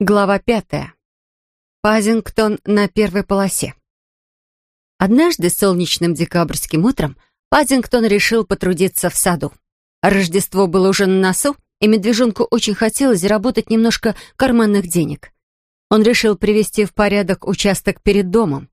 Глава пятая. Пазингтон на первой полосе. Однажды солнечным декабрьским утром Пазингтон решил потрудиться в саду. Рождество было уже на носу, и медвежонку очень хотелось заработать немножко карманных денег. Он решил привести в порядок участок перед домом,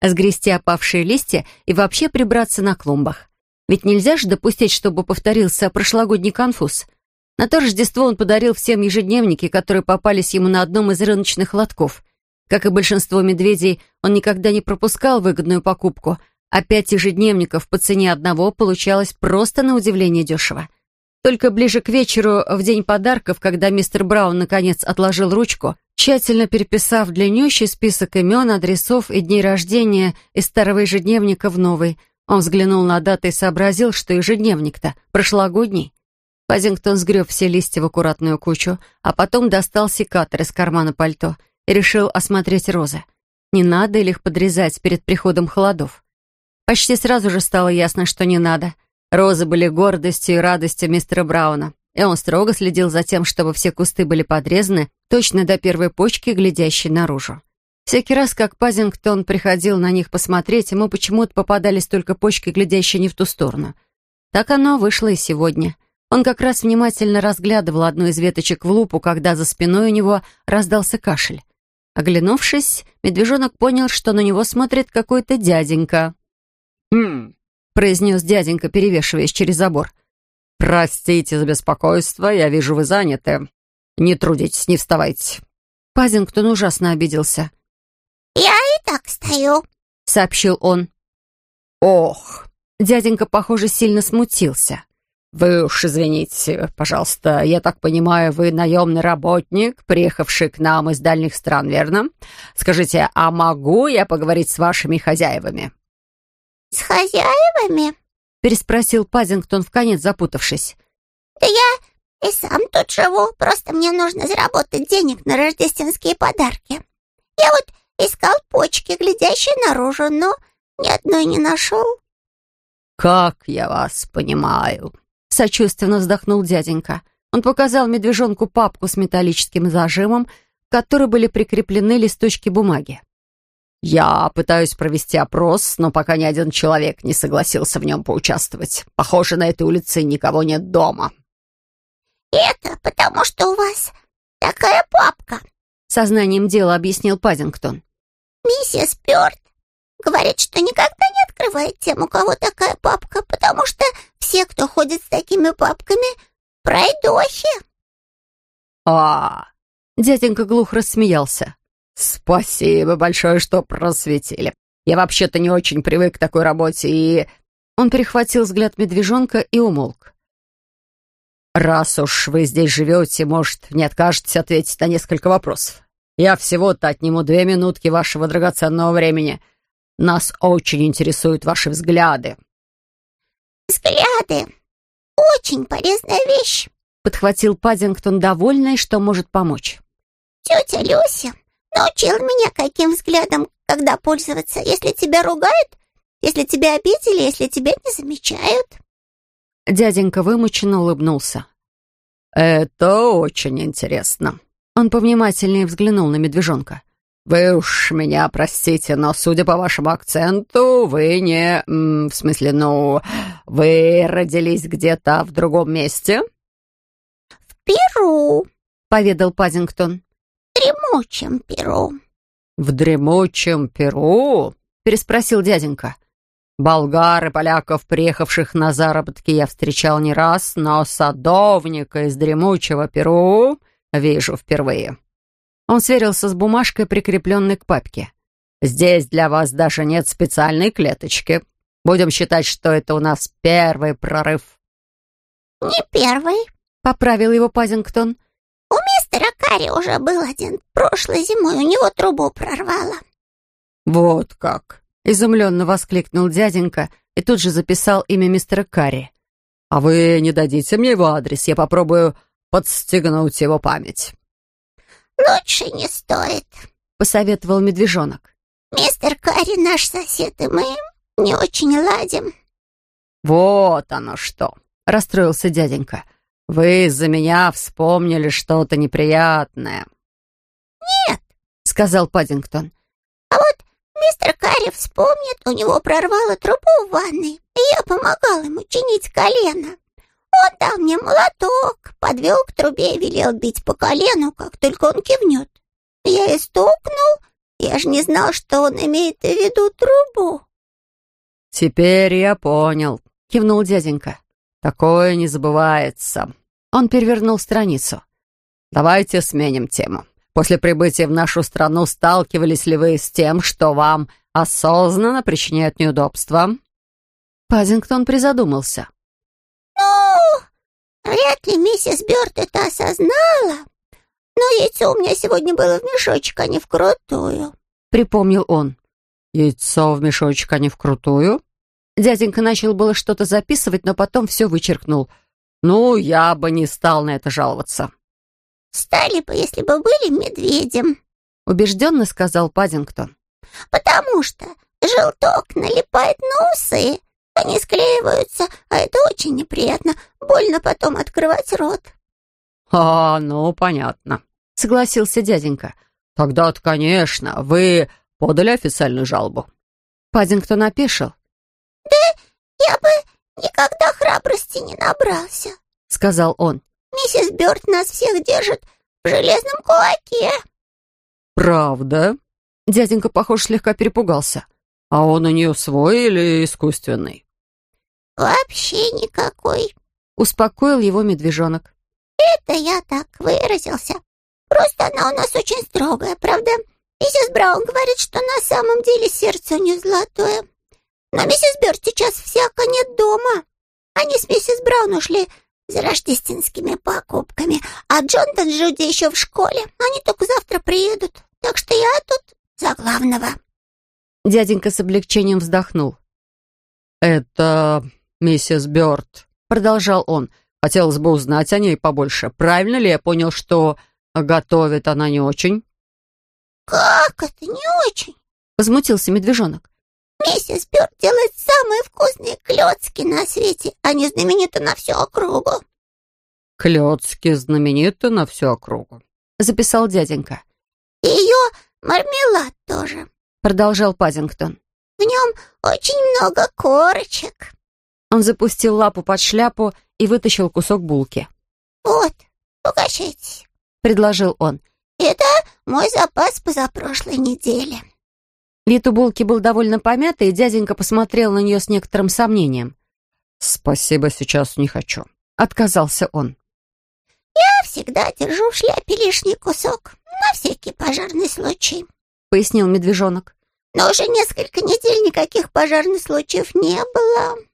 сгрести опавшие листья и вообще прибраться на клумбах. Ведь нельзя же допустить, чтобы повторился прошлогодний конфуз — на то Рождество он подарил всем ежедневники, которые попались ему на одном из рыночных лотков. Как и большинство медведей, он никогда не пропускал выгодную покупку, а пять ежедневников по цене одного получалось просто на удивление дешево. Только ближе к вечеру, в день подарков, когда мистер Браун наконец отложил ручку, тщательно переписав длиннющий список имен, адресов и дней рождения из старого ежедневника в новый, он взглянул на даты и сообразил, что ежедневник-то прошлогодний. Пазингтон сгреб все листья в аккуратную кучу, а потом достал секатор из кармана пальто и решил осмотреть розы. Не надо ли их подрезать перед приходом холодов? Почти сразу же стало ясно, что не надо. Розы были гордостью и радостью мистера Брауна, и он строго следил за тем, чтобы все кусты были подрезаны точно до первой почки, глядящей наружу. Всякий раз, как Пазингтон приходил на них посмотреть, ему почему-то попадались только почки, глядящие не в ту сторону. Так оно вышло и сегодня — он как раз внимательно разглядывал одну из веточек в лупу, когда за спиной у него раздался кашель. Оглянувшись, медвежонок понял, что на него смотрит какой-то дяденька. «Хм», — произнес дяденька, перевешиваясь через забор. «Простите за беспокойство, я вижу, вы заняты. Не трудитесь, не вставайте». Пазингтон ужасно обиделся. «Я и так стою», — сообщил он. «Ох!» Дяденька, похоже, сильно смутился. «Вы уж извините, пожалуйста, я так понимаю, вы наемный работник, приехавший к нам из дальних стран, верно? Скажите, а могу я поговорить с вашими хозяевами?» «С хозяевами?» — переспросил Пазингтон, вконец запутавшись. «Да я и сам тут живу, просто мне нужно заработать денег на рождественские подарки. Я вот искал почки, глядящие наружу, но ни одной не нашел». «Как я вас понимаю», Сочувственно вздохнул дяденька. Он показал медвежонку папку с металлическим зажимом, к которой были прикреплены листочки бумаги. «Я пытаюсь провести опрос, но пока ни один человек не согласился в нем поучаствовать. Похоже, на этой улице никого нет дома». «Это потому, что у вас такая папка», — сознанием дела объяснил Паддингтон. «Миссис Пёрт говорит, что никогда не открывает тем, у кого такая папка, потому что все, кто ходит с такими папками, пройдохи. А, дяденька глух рассмеялся. Спасибо большое, что просветили. Я вообще-то не очень привык к такой работе и... Он перехватил взгляд медвежонка и умолк. «Раз уж вы здесь живете, может, не откажетесь ответить на несколько вопросов. Я всего-то отниму две минутки вашего драгоценного времени. Нас очень интересуют ваши взгляды». «Взгляды — очень полезная вещь», — подхватил Паддингтон, довольный, что может помочь. «Тетя Люся научила меня, каким взглядом, когда пользоваться, если тебя ругают, если тебя обидели, если тебя не замечают». Дяденька вымученно улыбнулся. «Это очень интересно». Он повнимательнее взглянул на медвежонка. «Вы уж меня простите, но, судя по вашему акценту, вы не... В смысле, ну, вы родились где-то в другом месте?» «В Перу», — поведал Паддингтон. «В дремучем Перу». «В дремучем Перу?» — переспросил дяденька. «Болгар и поляков, приехавших на заработки, я встречал не раз, но садовника из дремучего Перу вижу впервые». Он сверился с бумажкой, прикрепленной к папке. «Здесь для вас даже нет специальной клеточки. Будем считать, что это у нас первый прорыв». «Не первый», — поправил его Пазингтон. «У мистера Карри уже был один прошлой зимой, у него трубу прорвало». «Вот как!» — изумленно воскликнул дяденька и тут же записал имя мистера Карри. «А вы не дадите мне его адрес? Я попробую подстегнуть его память». «Лучше не стоит», — посоветовал медвежонок. «Мистер Карри наш сосед, и мы не очень ладим». «Вот оно что!» — расстроился дяденька. «Вы из-за меня вспомнили что-то неприятное». нет», — сказал Паддингтон. «а вот мистер Карри вспомнит, у него прорвало трубу в ванной, и я помогал ему чинить колено. Он дал мне молоток, подвел к трубе и велел бить по колену, как только он кивнет. Я и стукнул, я же не знал, что он имеет в виду трубу». «Теперь я понял», — кивнул дяденька. «Такое не забывается». Он перевернул страницу. «Давайте сменим тему. После прибытия в нашу страну сталкивались ли вы с тем, что вам осознанно причиняют неудобства?» Пазингтон призадумался. «Ну, вряд ли миссис Бёрд это осознала. Но яйцо у меня сегодня было в мешочек, а не вкрутую», — припомнил он. «Яйцо в мешочек, а не вкрутую?» Дяденька начал было что-то записывать, но потом все вычеркнул. «Ну, я бы не стал на это жаловаться». «Стали бы, если бы были медведем», — убежденно сказал Паддингтон. «Потому что желток налипает на усы, они склеиваются, а это очень неприятно. Больно потом открывать рот». «А, ну, понятно», — согласился дяденька. «Тогда-то, конечно, вы подали официальную жалобу». Паддингтон опешил. «Да я бы никогда храбрости не набрался», — сказал он. «Миссис Бёрд нас всех держит в железном кулаке». «Правда?» Дяденька, похоже, слегка перепугался. «А он у нее свой или искусственный?» «Вообще никакой», — успокоил его медвежонок. «Это я так выразился. Просто она у нас очень строгая, правда? Миссис Браун говорит, что на самом деле сердце у нее золотое. Но миссис Бёрд сейчас всяко нет дома. Они с миссис Браун ушли за рождественскими покупками, а Джонатан с Джуди еще в школе. Они только завтра приедут, так что я тут за главного». Дяденька с облегчением вздохнул. «Это миссис Бёрд», — продолжал он. «Хотелось бы узнать о ней побольше. Правильно ли я понял, что готовит она не очень?» «Как это не очень?» — возмутился медвежонок. Миссис Бёрд делает самые вкусные клёцки на свете. Они знамениты на всю округу». «Клёцки знамениты на всю округу», — записал дяденька. «И её мармелад тоже», — продолжал Пазингтон. «В нём очень много корочек». Он запустил лапу под шляпу и вытащил кусок булки. «Вот, угощайтесь», — предложил он. «Это мой запас позапрошлой недели». Вид у булки был довольно помятый, и дяденька посмотрел на нее с некоторым сомнением. «Спасибо, сейчас не хочу», — отказался он. «Я всегда держу в шляпе лишний кусок, на всякий пожарный случай», — пояснил медвежонок. «Но уже несколько недель никаких пожарных случаев не было».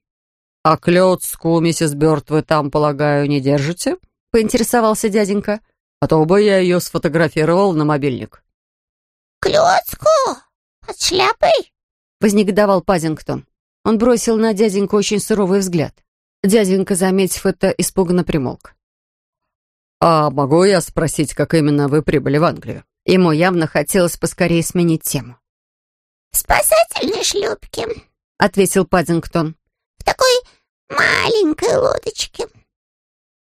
«А клёцку, миссис Бёрд, вы там, полагаю, не держите?» — поинтересовался дяденька. «А то бы я ее сфотографировал на мобильник». «Клёцку?» «Под шляпой?» — вознегодовал Пазингтон. Он бросил на дяденьку очень суровый взгляд. Дяденька, заметив это, испуганно примолк. «А могу я спросить, как именно вы прибыли в Англию?» Ему явно хотелось поскорее сменить тему. «В спасательной шлюпке», — ответил Паддингтон. «В такой маленькой лодочке».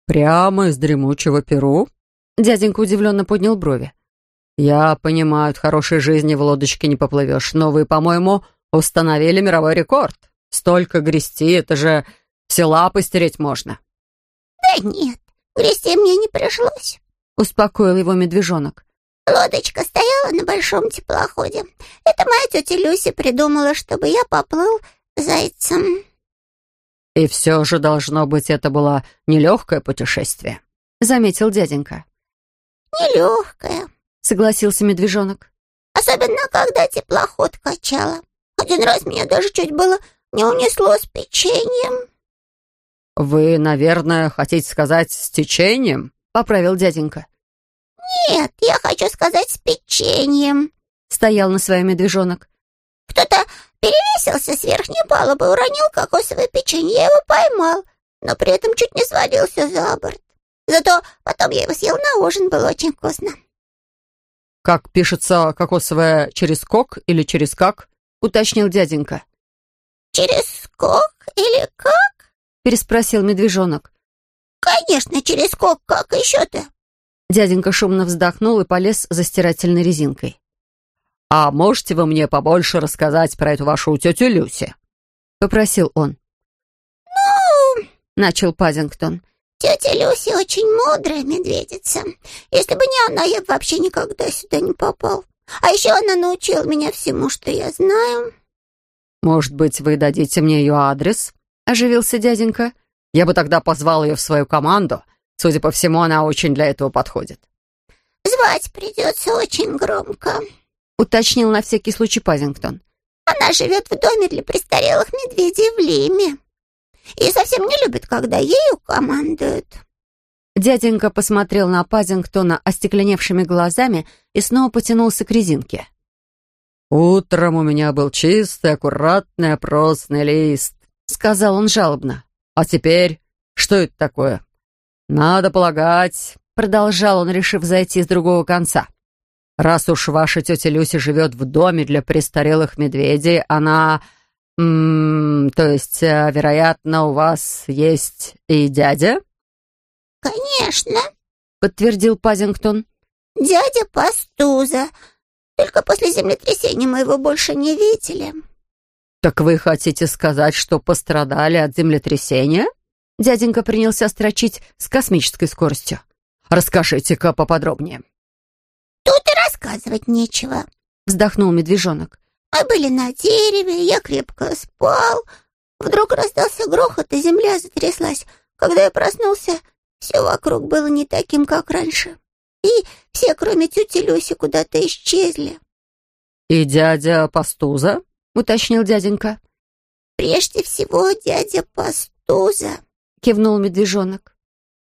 «Прямо из дремучего Перу?» Дяденька удивленно поднял брови. «Я понимаю, от хорошей жизни в лодочке не поплывешь, но вы, по-моему, установили мировой рекорд. Столько грести, это же все лапы стереть можно». «Да нет, грести мне не пришлось», — успокоил его медвежонок. «Лодочка стояла на большом теплоходе. Это моя тетя Люси придумала, чтобы я поплыл зайцем». «И все же, должно быть, это было нелегкое путешествие», — заметил дяденька. «Нелегкое», согласился медвежонок. «Особенно, когда теплоход качало. Один раз меня даже чуть было не унесло с печеньем». «Вы, наверное, хотите сказать с течением?» — поправил дяденька. «Нет, я хочу сказать с печеньем», — стоял на своем медвежонок. «Кто-то перевесился с верхней палубы, уронил кокосовое печенье, я его поймал, но при этом чуть не свалился за борт. Зато потом я его съел на ужин, было очень вкусно». «Как пишется кокосовое через кок или через как?» — уточнил дяденька. «Через кок или как?» — переспросил медвежонок. «Конечно, через кок, как еще-то?» Дяденька шумно вздохнул и полез за стирательной резинкой. «А можете вы мне побольше рассказать про эту вашу тетю Люси?» — попросил он. «Ну...» — начал Пазингтон. «Тетя Люси очень мудрая медведица. Если бы не она, я бы вообще никогда сюда не попал. А еще она научила меня всему, что я знаю». «Может быть, вы дадите мне ее адрес?» — оживился дяденька. «Я бы тогда позвал ее в свою команду. Судя по всему, она очень для этого подходит». «Звать придется очень громко», — уточнил на всякий случай Пазингтон. «Она живет в доме для престарелых медведей в Лиме и совсем не любит, когда ею командуют». Дяденька посмотрел на Пазингтона остекленевшими глазами и снова потянулся к резинке. «Утром у меня был чистый, аккуратный опросный лист», — сказал он жалобно. «А теперь что это такое?» «Надо полагать», — продолжал он, решив зайти с другого конца. «Раз уж ваша тетя Люся живет в доме для престарелых медведей, она... М -м, то есть, э, вероятно, у вас есть и дядя?» «Конечно», — подтвердил Пазингтон. «Дядя Пастуза. Только после землетрясения мы его больше не видели». «Так вы хотите сказать, что пострадали от землетрясения?» Дяденька принялся строчить с космической скоростью. «Расскажите-ка поподробнее». «Тут и рассказывать нечего», — вздохнул медвежонок. «Мы были на дереве, я крепко спал. Вдруг раздался грохот, и земля затряслась. Когда я проснулся, все вокруг было не таким, как раньше. И все, кроме тети Люси, куда-то исчезли». «И дядя Пастуза?» — уточнил дяденька. «Прежде всего, дядя Пастуза», кивнул медвежонок.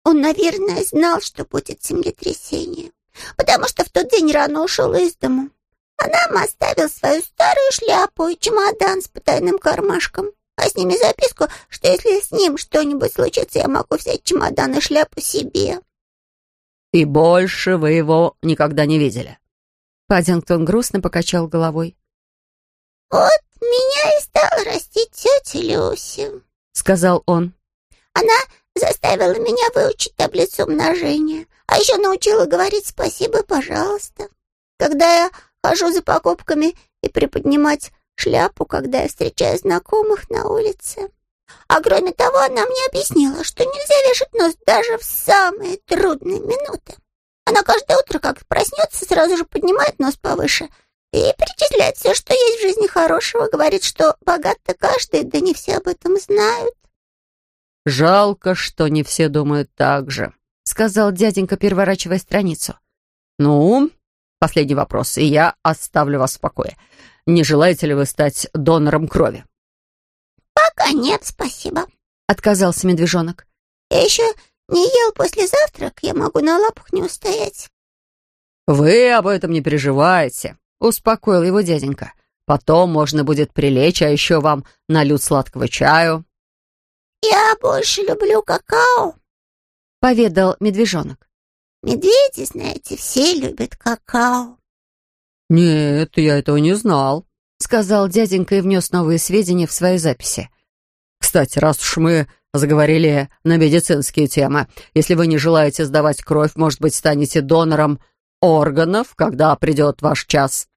Он, наверное, знал, что будет землетрясение, потому что в тот день рано ушел из дому. А нам оставил свою старую шляпу и чемодан с потайным кармашком, а с ними записку, что если с ним что-нибудь случится, я могу взять чемодан и шляпу себе. «И больше вы его никогда не видели?» Паддингтон грустно покачал головой. «Вот меня и стала растить тетя Люси», — сказал он. Она заставила меня выучить таблицу умножения, а еще научила говорить спасибо, пожалуйста. Когда я хожу за покупками и приподнимать шляпу, когда я встречаю знакомых на улице. А кроме того, она мне объяснила, что нельзя вешать нос даже в самые трудные минуты. Она каждое утро, как проснется, сразу же поднимает нос повыше и перечисляет все, что есть в жизни хорошего, говорит, что богат-то каждый, да не все об этом знают. «Жалко, что не все думают так же», — сказал дяденька, переворачивая страницу. «Ну, последний вопрос, и я оставлю вас в покое. Не желаете ли вы стать донором крови?» «Пока нет, спасибо», — отказался медвежонок. «Я еще не ел после завтрака, я могу на лапах не устоять». «Вы об этом не переживайте», — успокоил его дяденька. «Потом можно будет прилечь, а еще вам нальют сладкого чаю, «Я больше люблю какао», — поведал медвежонок. «Медведи, знаете, все любят какао». «Нет, я этого не знал», — сказал дяденька и внес новые сведения в свои записи. «Кстати, раз уж мы заговорили на медицинские темы, если вы не желаете сдавать кровь, может быть, станете донором органов, когда придет ваш час».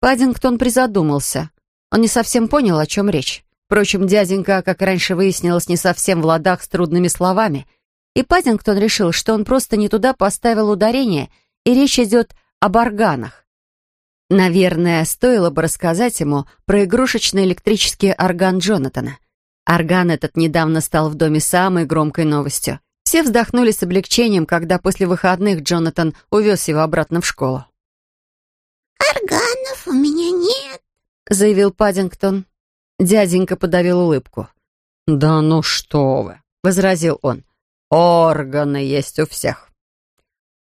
Паддингтон призадумался. Он не совсем понял, о чем речь. Впрочем, дяденька, как раньше выяснилось, не совсем в ладах с трудными словами. И Паддингтон решил, что он просто не туда поставил ударение, и речь идет об органах. Наверное, стоило бы рассказать ему про игрушечный электрический орган Джонатана. Орган этот недавно стал в доме самой громкой новостью. Все вздохнули с облегчением, когда после выходных Джонатан увез его обратно в школу. «Органов у меня нет», — заявил Паддингтон. Дяденька подавил улыбку. «Да ну что вы!» — возразил он. «Органы есть у всех».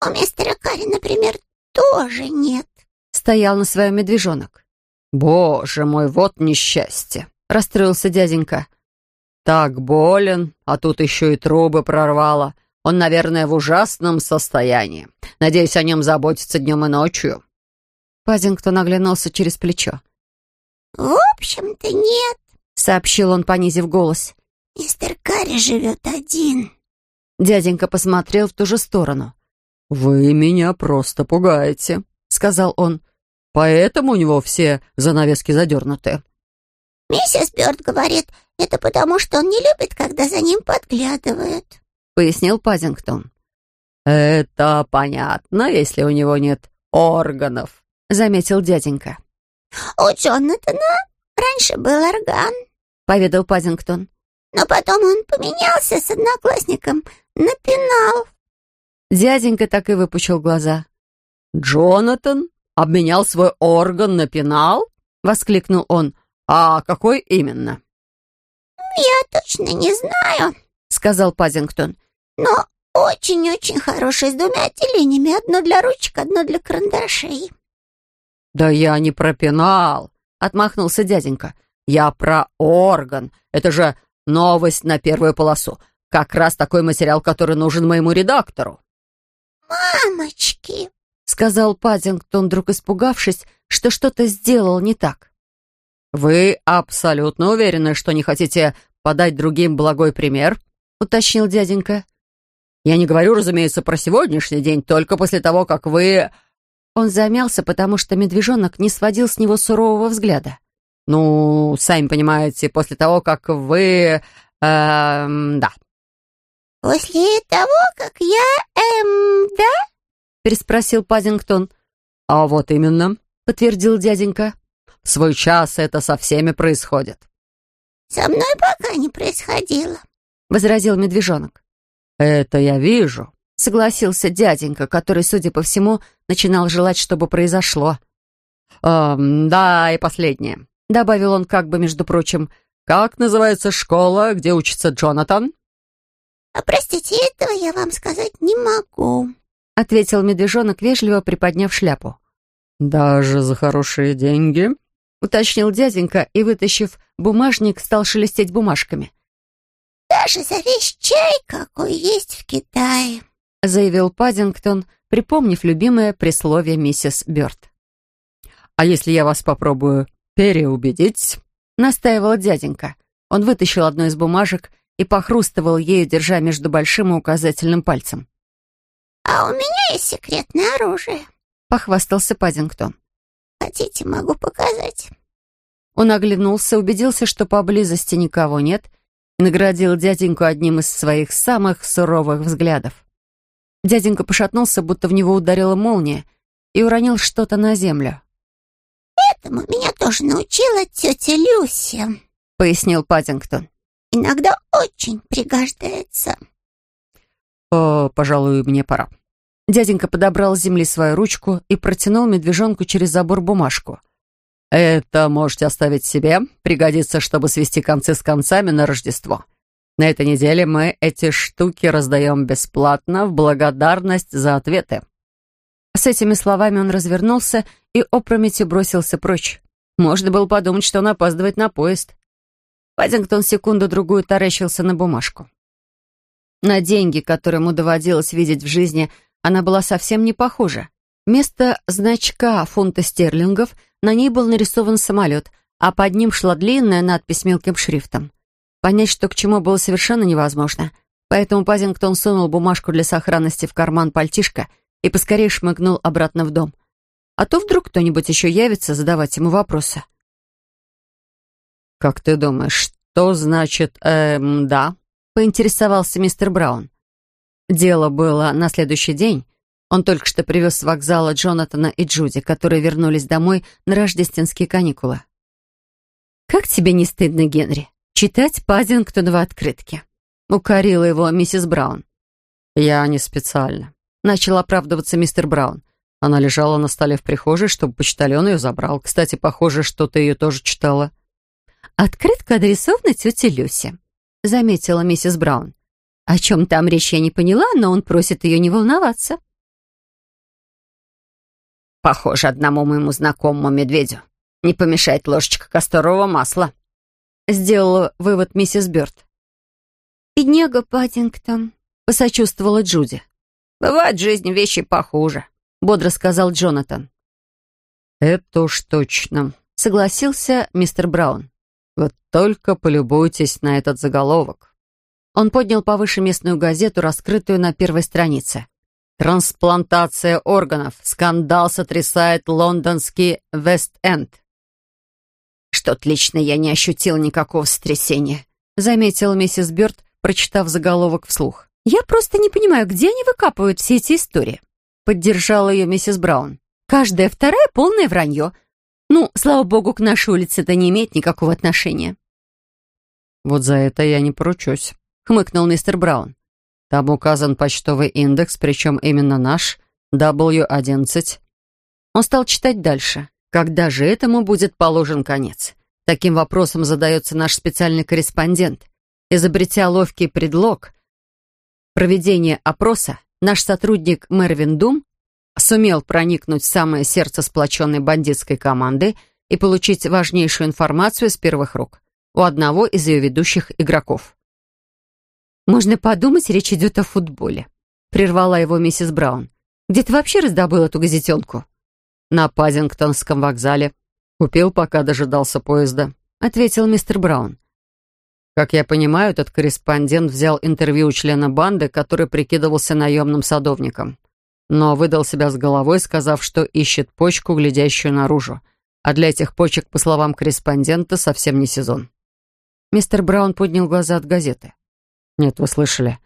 «У мистера Карри, например, тоже нет», — стоял на своем медвежонок. «Боже мой, вот несчастье!» — расстроился дяденька. «Так болен, а тут еще и трубы прорвало. Он, наверное, в ужасном состоянии. Надеюсь, о нем заботиться днем и ночью». Пазингтон оглянулся через плечо. «В общем-то, нет», — сообщил он, понизив голос. «Мистер Карри живет один». Дяденька посмотрел в ту же сторону. «Вы меня просто пугаете», — сказал он. «Поэтому у него все занавески задернуты». «Миссис Бёрд говорит, это потому, что он не любит, когда за ним подглядывают», — пояснил Пазингтон. «Это понятно, если у него нет органов», — заметил дяденька. «У Джонатана раньше был орган», — поведал Пазингтон. «Но потом он поменялся с одноклассником на пенал». Дяденька так и выпучил глаза. «Джонатан обменял свой орган на пенал?» — воскликнул он. «А какой именно?» «Я точно не знаю», — сказал Пазингтон. «Но очень-очень хороший, с двумя отделениями. Одно для ручек, одно для карандашей». «Да я не про пенал», — отмахнулся дяденька. «Я про орган. Это же новость на первую полосу. Как раз такой материал, который нужен моему редактору». «Мамочки!» — сказал Паддингтон, вдруг испугавшись, что что-то сделал не так. «Вы абсолютно уверены, что не хотите подать другим благой пример?» — уточнил дяденька. «Я не говорю, разумеется, про сегодняшний день, только после того, как вы...» Он замялся, потому что медвежонок не сводил с него сурового взгляда. «Ну, сами понимаете, после того, как вы... Эм, да». «После того, как я... эм, да?» переспросил Пазингтон. «А вот именно», — подтвердил дяденька. «В свой час это со всеми происходит». «Со мной пока не происходило», — возразил медвежонок. «Это я вижу», — согласился дяденька, который, судя по всему, начинал желать, чтобы произошло. «Эм, да, и последнее», — добавил он как бы, между прочим. «Как называется школа, где учится Джонатан?» «А простите, этого я вам сказать не могу», — ответил медвежонок, вежливо приподняв шляпу. «Даже за хорошие деньги?» — уточнил дяденька и, вытащив бумажник, стал шелестеть бумажками. «Даже за весь чай, какой есть в Китае», — заявил Паддингтон, припомнив любимое присловие миссис Бёрд. «А если я вас попробую переубедить?» — настаивал дяденька. Он вытащил одну из бумажек и похрустывал ею, держа между большим и указательным пальцем. «А у меня есть секретное оружие», — похвастался Паддингтон. «Хотите, могу показать». Он оглянулся, убедился, что поблизости никого нет, и наградил дяденьку одним из своих самых суровых взглядов. Дяденька пошатнулся, будто в него ударила молния, и уронил что-то на землю. «Этому меня тоже научила тетя Люся», — пояснил Паддингтон иногда очень пригождается». «О, пожалуй, мне пора». Дяденька подобрал с земли свою ручку и протянул медвежонку через забор бумажку. «Это можете оставить себе. Пригодится, чтобы свести концы с концами на Рождество. На этой неделе мы эти штуки раздаем бесплатно в благодарность за ответы». С этими словами он развернулся и опрометью бросился прочь. Можно было подумать, что он опаздывает на поезд. Паддингтон секунду-другую таращился на бумажку. На деньги, которые ему доводилось видеть в жизни, она была совсем не похожа. Вместо значка фунта стерлингов на ней был нарисован самолет, а под ним шла длинная надпись мелким шрифтом. Понять, что к чему, было совершенно невозможно. Поэтому Пазингтон сунул бумажку для сохранности в карман пальтишка и поскорее шмыгнул обратно в дом. А то вдруг кто-нибудь еще явится задавать ему вопросы. «Как ты думаешь, что значит «эм, да»?» — поинтересовался мистер Браун. Дело было на следующий день. Он только что привез с вокзала Джонатана и Джуди, которые вернулись домой на рождественские каникулы. «Как тебе не стыдно, Генри, читать Пазингтоновы открытки?» — укорила его миссис Браун. «Я не специально», — начал оправдываться мистер Браун. Она лежала на столе в прихожей, чтобы почтальон ее забрал. Кстати, похоже, что ты ее тоже читала. «Открытка адресована тете Люсе», — заметила миссис Браун. «О чем там речь я не поняла, но он просит ее не волноваться». «Похоже, одному моему знакомому медведю не помешает ложечка касторового масла», — сделала вывод миссис Бёрд. «Бедняга Паттингтон», — посочувствовала Джуди. «Бывают в жизни вещи похуже», — бодро сказал Джонатан. «Это уж точно», — согласился мистер Браун. Вот только полюбуйтесь на этот заголовок. Он поднял повыше местную газету, раскрытую на первой странице. Трансплантация органов. Скандал сотрясает лондонский Вест-Энд. «Что-то лично я не ощутил никакого сотрясения», заметила миссис Бёрд, прочитав заголовок вслух. «Я просто не понимаю, где они выкапывают все эти истории?» Поддержала ее миссис Браун. «Каждая вторая — полное вранье. Ну, слава богу, к нашей улице это не имеет никакого отношения». «Вот за это я не поручусь», — хмыкнул мистер Браун. «Там указан почтовый индекс, причем именно наш, W11». Он стал читать дальше. Когда же этому будет положен конец? Таким вопросом задается наш специальный корреспондент. Изобретя ловкий предлог проведения опроса, наш сотрудник Мервин Дум сумел проникнуть в самое сердце сплоченной бандитской команды и получить важнейшую информацию с первых рук у одного из ее ведущих игроков. «Можно подумать, речь идет о футболе», — прервала его миссис Браун. «Где ты вообще раздобыл эту газетенку?» На Пазингтонском вокзале. Купил, пока дожидался поезда», — ответил мистер Браун. Как я понимаю, этот корреспондент взял интервью у члена банды, который прикидывался наемным садовником, но выдал себя с головой, сказав, что ищет почку, глядящую наружу. А для этих почек, по словам корреспондента, совсем не сезон. Мистер Браун поднял глаза от газеты. «Нет, вы слышали.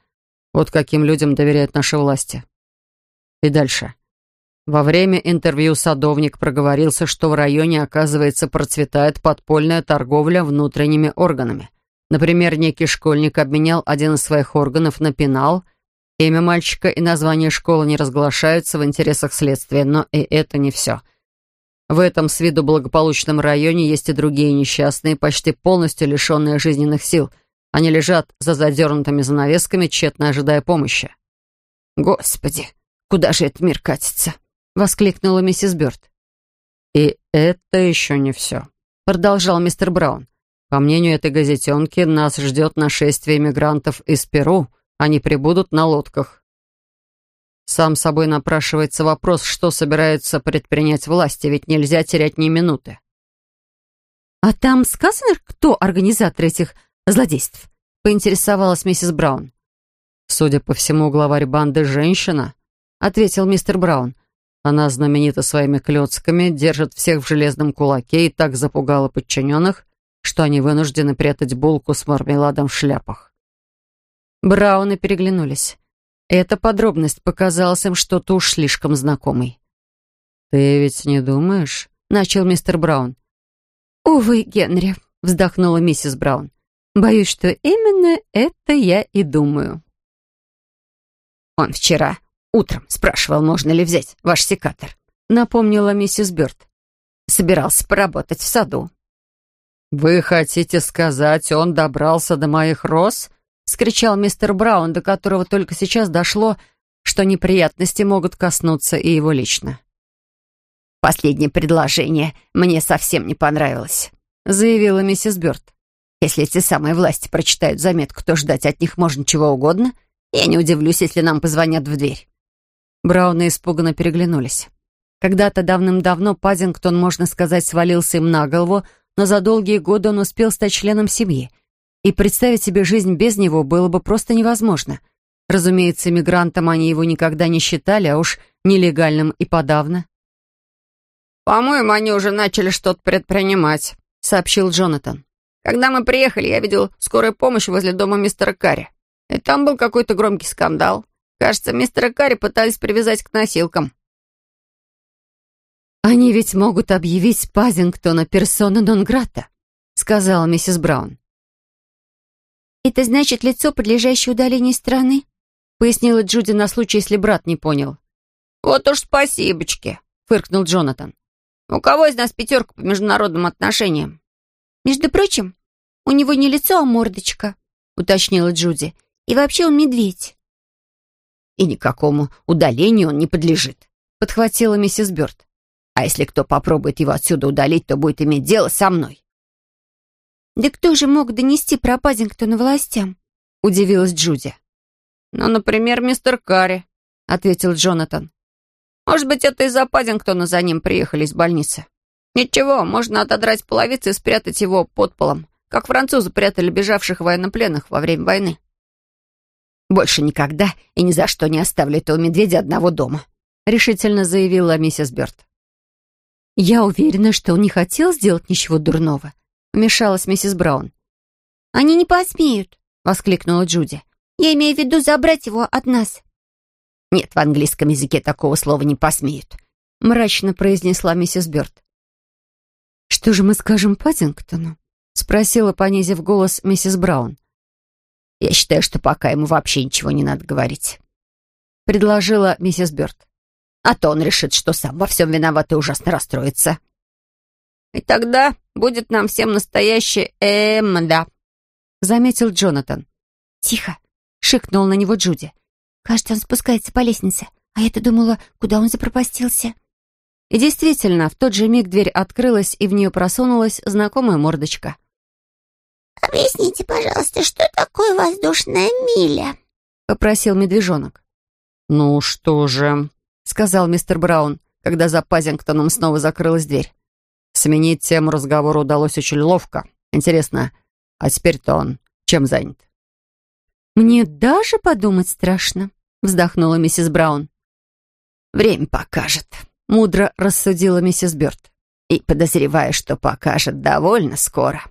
Вот каким людям доверяют наши власти». И дальше. Во время интервью садовник проговорился, что в районе, оказывается, процветает подпольная торговля внутренними органами. Например, некий школьник обменял один из своих органов на пенал. Имя мальчика и название школы не разглашаются в интересах следствия, но и это не все. В этом с виду благополучном районе есть и другие несчастные, почти полностью лишенные жизненных сил. Они лежат за задернутыми занавесками, тщетно ожидая помощи. «Господи, куда же этот мир катится?» — воскликнула миссис Бёрд. «И это еще не все», — продолжал мистер Браун. «По мнению этой газетенки, нас ждет нашествие мигрантов из Перу. Они прибудут на лодках». Сам собой напрашивается вопрос, что собираются предпринять власти, ведь нельзя терять ни минуты. «А там сказано, кто организатор этих злодейств?» — поинтересовалась миссис Браун. «Судя по всему, главарь банды — женщина», — ответил мистер Браун. Она знаменита своими клёцками, держит всех в железном кулаке и так запугала подчиненных, что они вынуждены прятать булку с мармеладом в шляпах. Брауны переглянулись. Эта подробность показалась им что-то уж слишком знакомой. «Ты ведь не думаешь?» — начал мистер Браун. «Увы, Генри», — вздохнула миссис Браун. «Боюсь, что именно это я и думаю». «Он вчера Утром спрашивал, можно ли взять ваш секатор. Напомнила миссис Бёрд. Собирался поработать в саду. «Вы хотите сказать, он добрался до моих роз?» — скричал мистер Браун, до которого только сейчас дошло, что неприятности могут коснуться и его лично. «Последнее предложение мне совсем не понравилось», — заявила миссис Бёрд. «Если эти самые власти прочитают заметку, то ждать от них можно чего угодно. Я не удивлюсь, если нам позвонят в дверь». Брауны испуганно переглянулись. Когда-то давным-давно Паддингтон, можно сказать, свалился им на голову, но за долгие годы он успел стать членом семьи. И представить себе жизнь без него было бы просто невозможно. Разумеется, иммигрантом они его никогда не считали, а уж нелегальным и подавно. «По-моему, они уже начали что-то предпринимать», — сообщил Джонатан. «Когда мы приехали, я видел скорую помощь возле дома мистера Карри. И там был какой-то громкий скандал. Кажется, мистера Карри пытались привязать к носилкам». «Они ведь могут объявить Пазингтона персона нон-грата», — сказала миссис Браун. «Это значит лицо, подлежащее удалению страны?» — пояснила Джуди на случай, если брат не понял. «Вот уж спасибочки», — фыркнул Джонатан. «У кого из нас пятерка по международным отношениям?» «Между прочим, у него не лицо, а мордочка», — уточнила Джуди. «И вообще он медведь». «И никакому удалению он не подлежит», — подхватила миссис Бёрд. «А если кто попробует его отсюда удалить, то будет иметь дело со мной». «Да кто же мог донести про Паддингтона властям?» — удивилась Джуди. «Ну, например, мистер Карри», — ответил Джонатан. «Может быть, это из-за Паддингтона за ним приехали из больницы. Ничего, можно отодрать половицы и спрятать его под полом, как французы прятали бежавших военнопленных во время войны». «Больше никогда и ни за что не оставлю этого медведя одного дома», решительно заявила миссис Бёрд. «Я уверена, что он не хотел сделать ничего дурного», вмешалась миссис Браун. «Они не посмеют», — воскликнула Джуди. «Я имею в виду забрать его от нас». «Нет, в английском языке такого слова не посмеют», — мрачно произнесла миссис Бёрд. «Что же мы скажем Паддингтону?» — спросила, понизив голос, миссис Браун. «Я считаю, что пока ему вообще ничего не надо говорить», — предложила миссис Бёрд. «А то он решит, что сам во всем виноват и ужасно расстроится». «И тогда будет нам всем настоящий эм, да», — заметил Джонатан. «Тихо!» — шикнул на него Джуди. «Кажется, он спускается по лестнице, а я-то думала, куда он запропастился». И действительно, в тот же миг дверь открылась, и в нее просунулась знакомая мордочка. «Объясните, пожалуйста, что такое воздушная миля?» — попросил медвежонок. «Ну что же», — сказал мистер Браун, когда за Пазингтоном снова закрылась дверь. Сменить тему разговора удалось очень ловко. Интересно, а теперь-то он чем занят? «Мне даже подумать страшно», — вздохнула миссис Браун. «Время покажет», — мудро рассудила миссис Бёрд. «И подозреваю, что покажет довольно скоро».